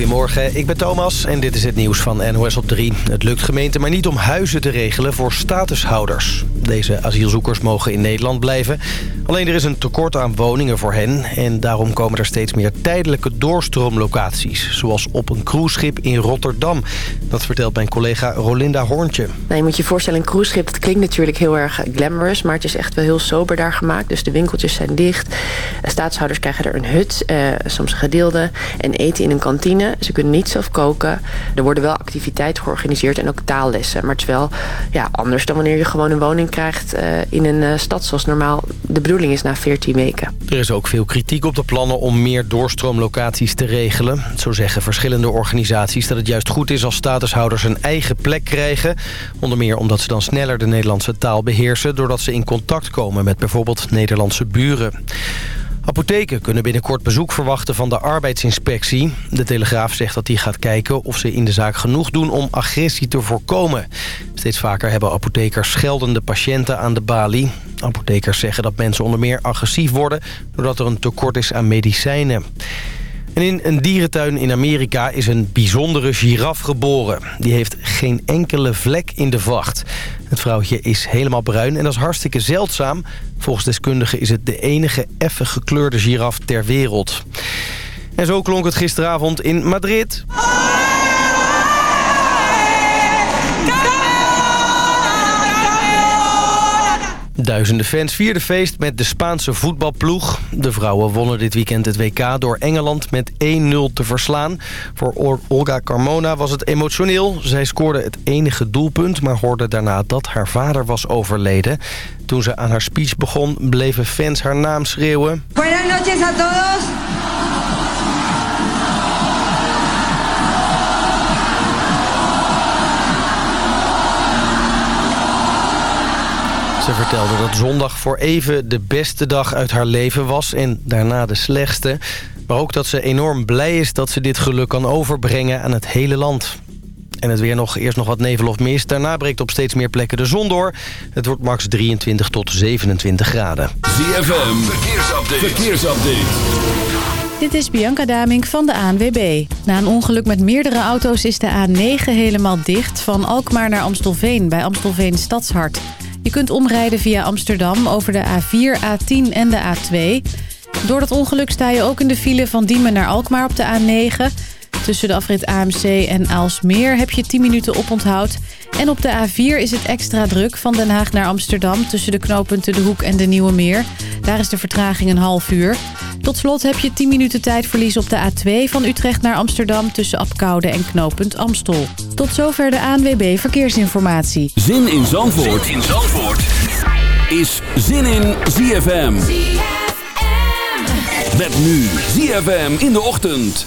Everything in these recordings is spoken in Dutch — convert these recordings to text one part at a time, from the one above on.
Goedemorgen, ik ben Thomas en dit is het nieuws van NOS op 3. Het lukt gemeenten maar niet om huizen te regelen voor statushouders. Deze asielzoekers mogen in Nederland blijven. Alleen er is een tekort aan woningen voor hen... en daarom komen er steeds meer tijdelijke doorstroomlocaties... zoals op een cruiseschip in Rotterdam. Dat vertelt mijn collega Rolinda Hoorntje. Nou, je moet je voorstellen, een cruiseschip dat klinkt natuurlijk heel erg glamorous... maar het is echt wel heel sober daar gemaakt. Dus de winkeltjes zijn dicht. Staatshouders krijgen er een hut, eh, soms gedeelde... en eten in een kantine. Ze kunnen niet zelf koken. Er worden wel activiteiten georganiseerd en ook taallessen. Maar het is wel ja, anders dan wanneer je gewoon een woning krijgt... Uh, in een uh, stad zoals normaal de bedoeling is na 14 weken. Er is ook veel kritiek op de plannen om meer doorstroomlocaties te regelen. Zo zeggen verschillende organisaties dat het juist goed is als statushouders een eigen plek krijgen. Onder meer omdat ze dan sneller de Nederlandse taal beheersen... doordat ze in contact komen met bijvoorbeeld Nederlandse buren. Apotheken kunnen binnenkort bezoek verwachten van de arbeidsinspectie. De Telegraaf zegt dat die gaat kijken of ze in de zaak genoeg doen om agressie te voorkomen. Steeds vaker hebben apothekers scheldende patiënten aan de balie. Apothekers zeggen dat mensen onder meer agressief worden... doordat er een tekort is aan medicijnen. En in een dierentuin in Amerika is een bijzondere giraf geboren. Die heeft geen enkele vlek in de vacht. Het vrouwtje is helemaal bruin en dat is hartstikke zeldzaam. Volgens deskundigen is het de enige effen gekleurde giraf ter wereld. En zo klonk het gisteravond in Madrid. Duizenden fans vierden feest met de Spaanse voetbalploeg. De vrouwen wonnen dit weekend het WK door Engeland met 1-0 te verslaan. Voor Olga Carmona was het emotioneel. Zij scoorde het enige doelpunt, maar hoorde daarna dat haar vader was overleden. Toen ze aan haar speech begon, bleven fans haar naam schreeuwen. Buenas noches a todos. Ze vertelde dat zondag voor even de beste dag uit haar leven was en daarna de slechtste. Maar ook dat ze enorm blij is dat ze dit geluk kan overbrengen aan het hele land. En het weer nog, eerst nog wat nevel of mist. Daarna breekt op steeds meer plekken de zon door. Het wordt max 23 tot 27 graden. ZFM, verkeersupdate. verkeersupdate. Dit is Bianca Damink van de ANWB. Na een ongeluk met meerdere auto's is de A9 helemaal dicht... van Alkmaar naar Amstelveen bij Amstelveen Stadshart. Je kunt omrijden via Amsterdam over de A4, A10 en de A2. Door dat ongeluk sta je ook in de file van Diemen naar Alkmaar op de A9. Tussen de afrit AMC en Aalsmeer heb je 10 minuten oponthoud. En op de A4 is het extra druk van Den Haag naar Amsterdam... tussen de knooppunten De Hoek en de Nieuwe Meer. Daar is de vertraging een half uur. Tot slot heb je 10 minuten tijdverlies op de A2 van Utrecht naar Amsterdam... tussen Apkoude en knooppunt Amstel. Tot zover de ANWB Verkeersinformatie. Zin in Zandvoort, zin in Zandvoort. is Zin in ZFM. ZFM. Met nu ZFM in de ochtend.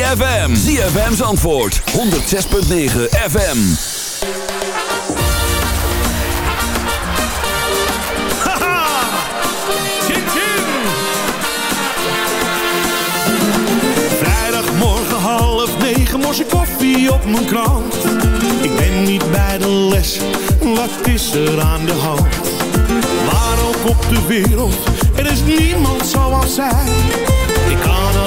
ZFM. ZFM's antwoord 106.9 FM. Haha! Chin! Vrijdagmorgen half negen morse koffie op mijn krant. Ik ben niet bij de les, wat is er aan de hand? Waar ook op de wereld, er is niemand zoals zij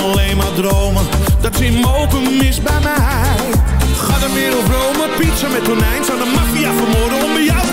alleen maar dromen Dat ze mogen mis bij mij. Ga de wereld Rome, pizza met tonijn. Zou de maffia vermoorden om bij jou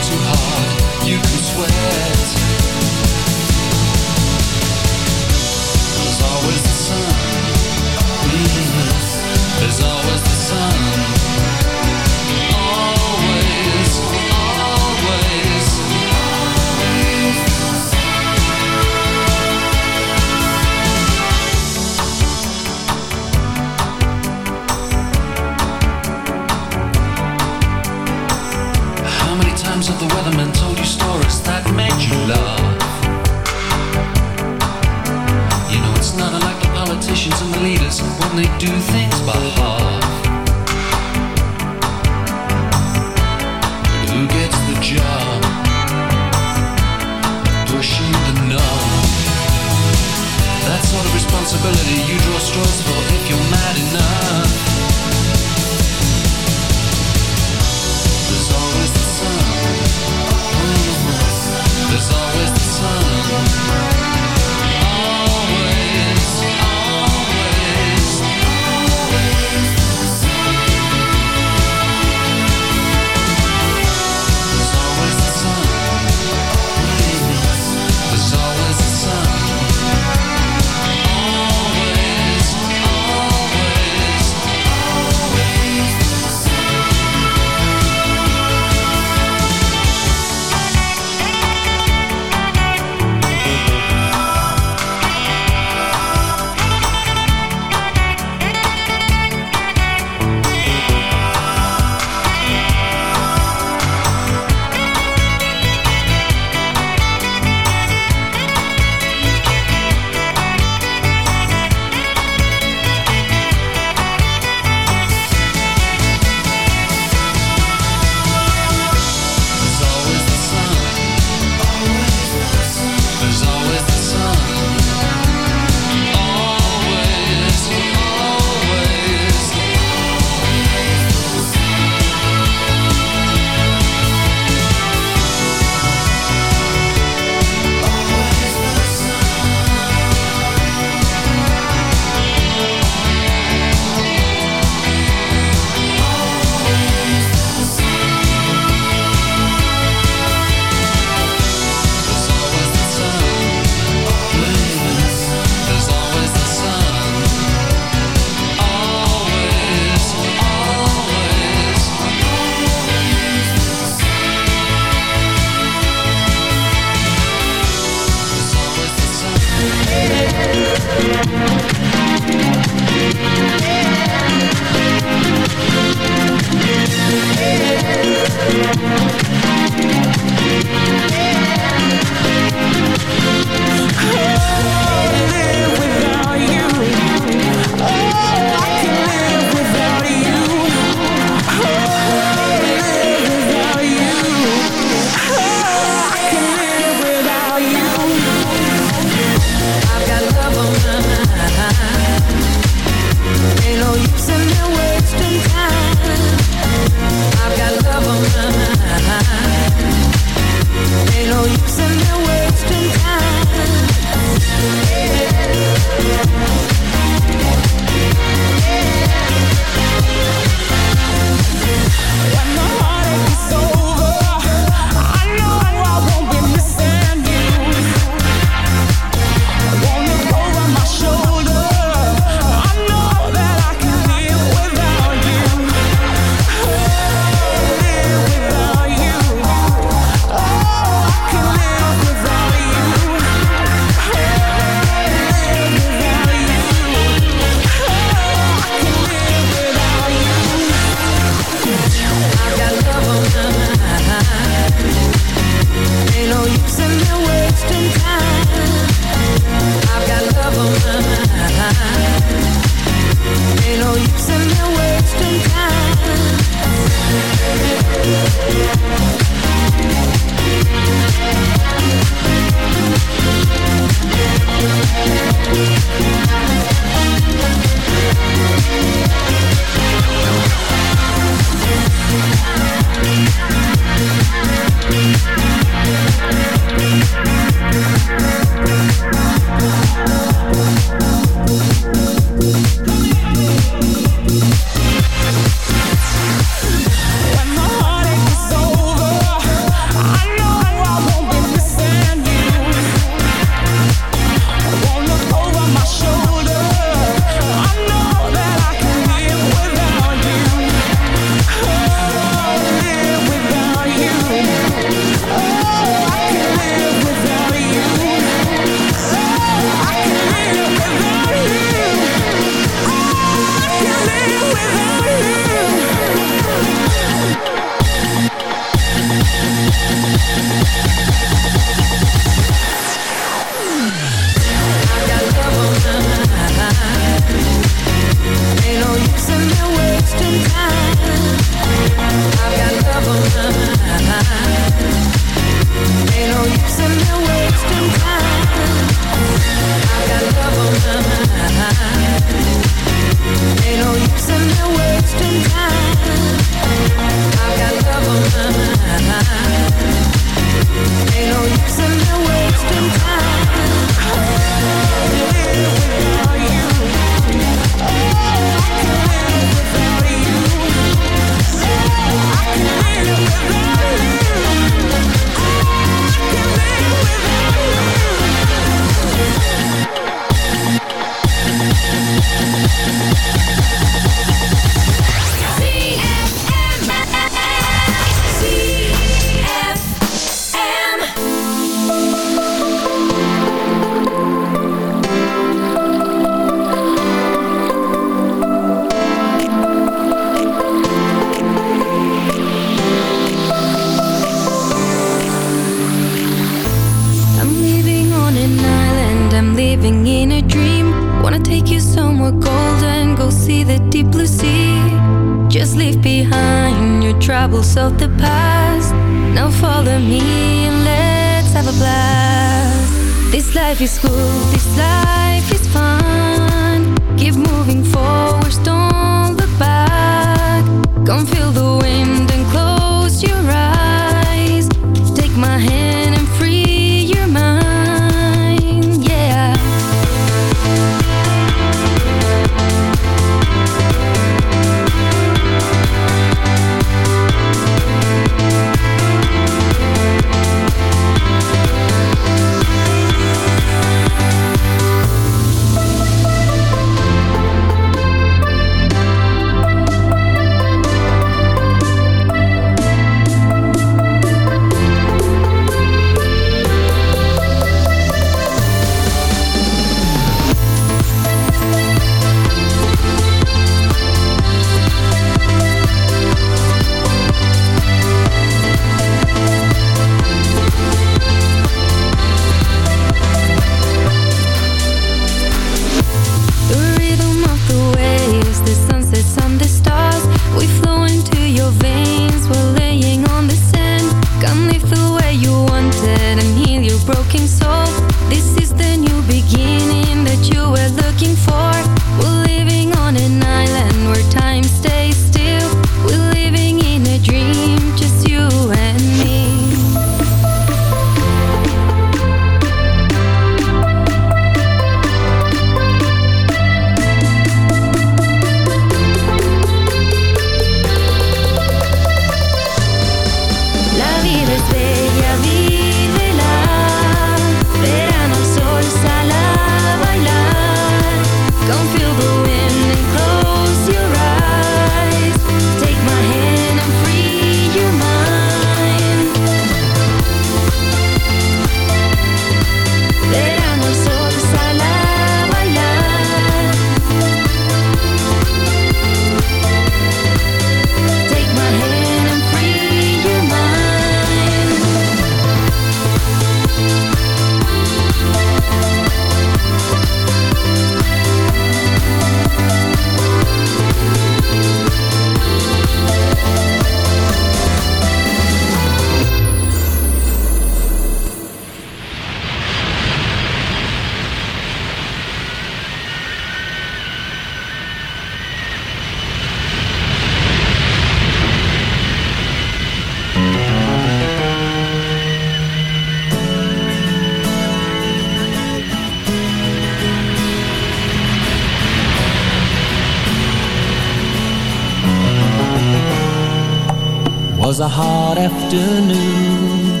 afternoon,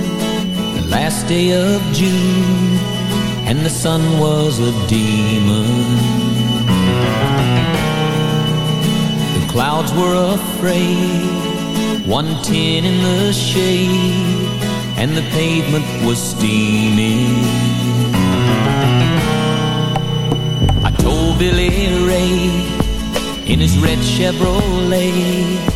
the last day of June, and the sun was a demon. The clouds were afraid, one tin in the shade, and the pavement was steaming. I told Billy Ray in his red Chevrolet.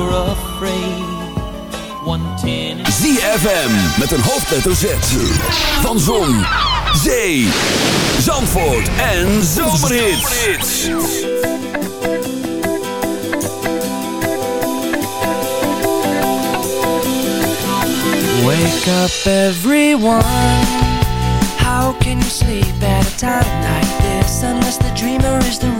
Were afraid. 110 ZFM met een hoofdletter Z. Van Zon, Zee, Zandvoort en Zomerhits. Wake up everyone How can you sleep at a time like this Unless the dreamer is the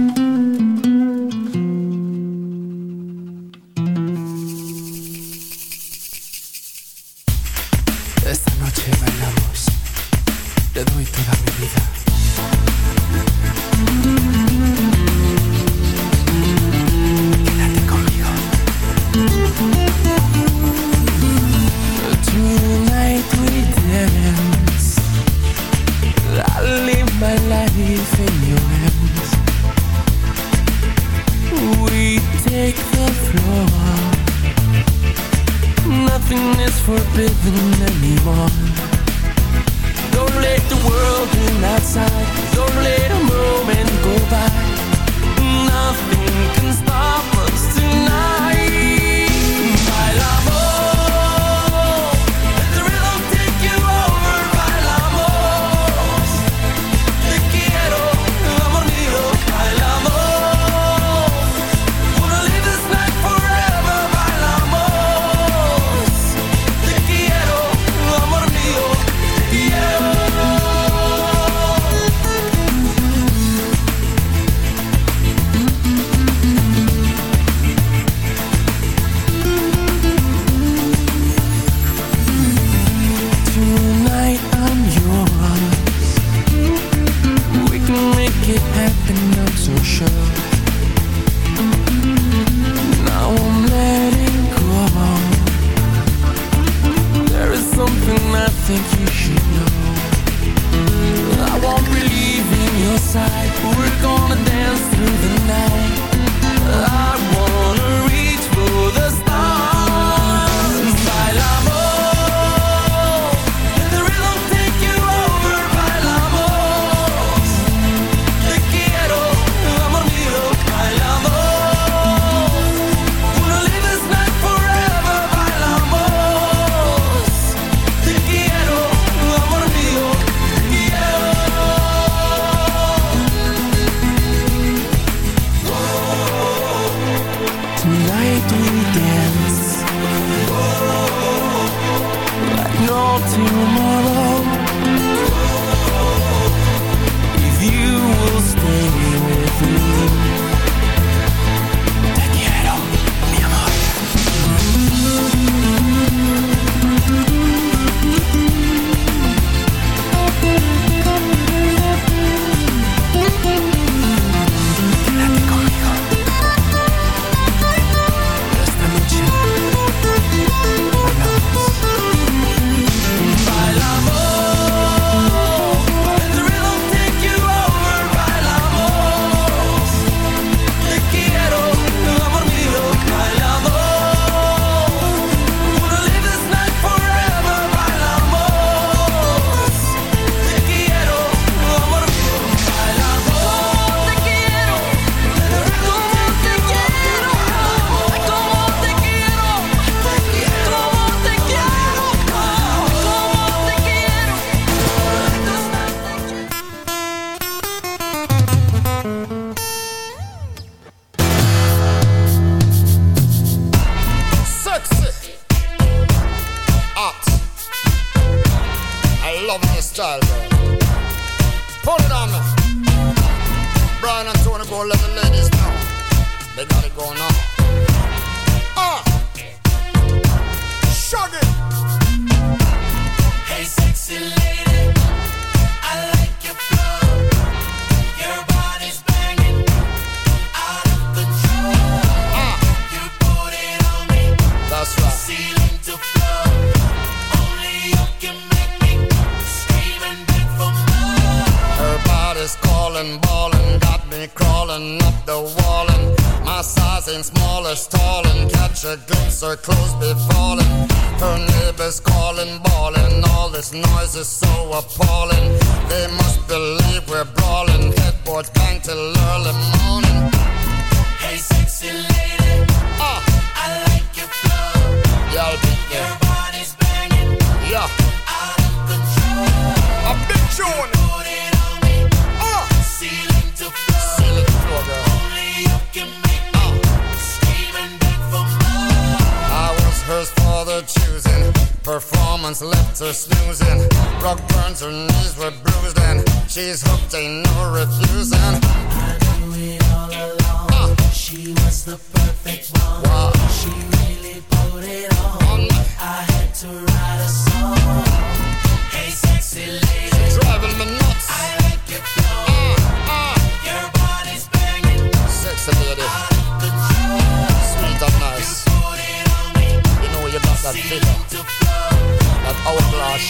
Her snoozing. Rock burns, her knees were bruised, and she's hooked, ain't no refusing. I knew it all along. She was the perfect one. Wow. She really put it on.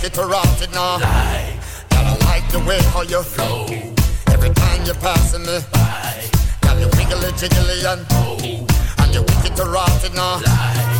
You wicked to rot it now. Girl, I like the way how you flow. Every time you're passing me by. Girl, you wiggly jiggly and oh, and you're wicked to rot it now. Girl,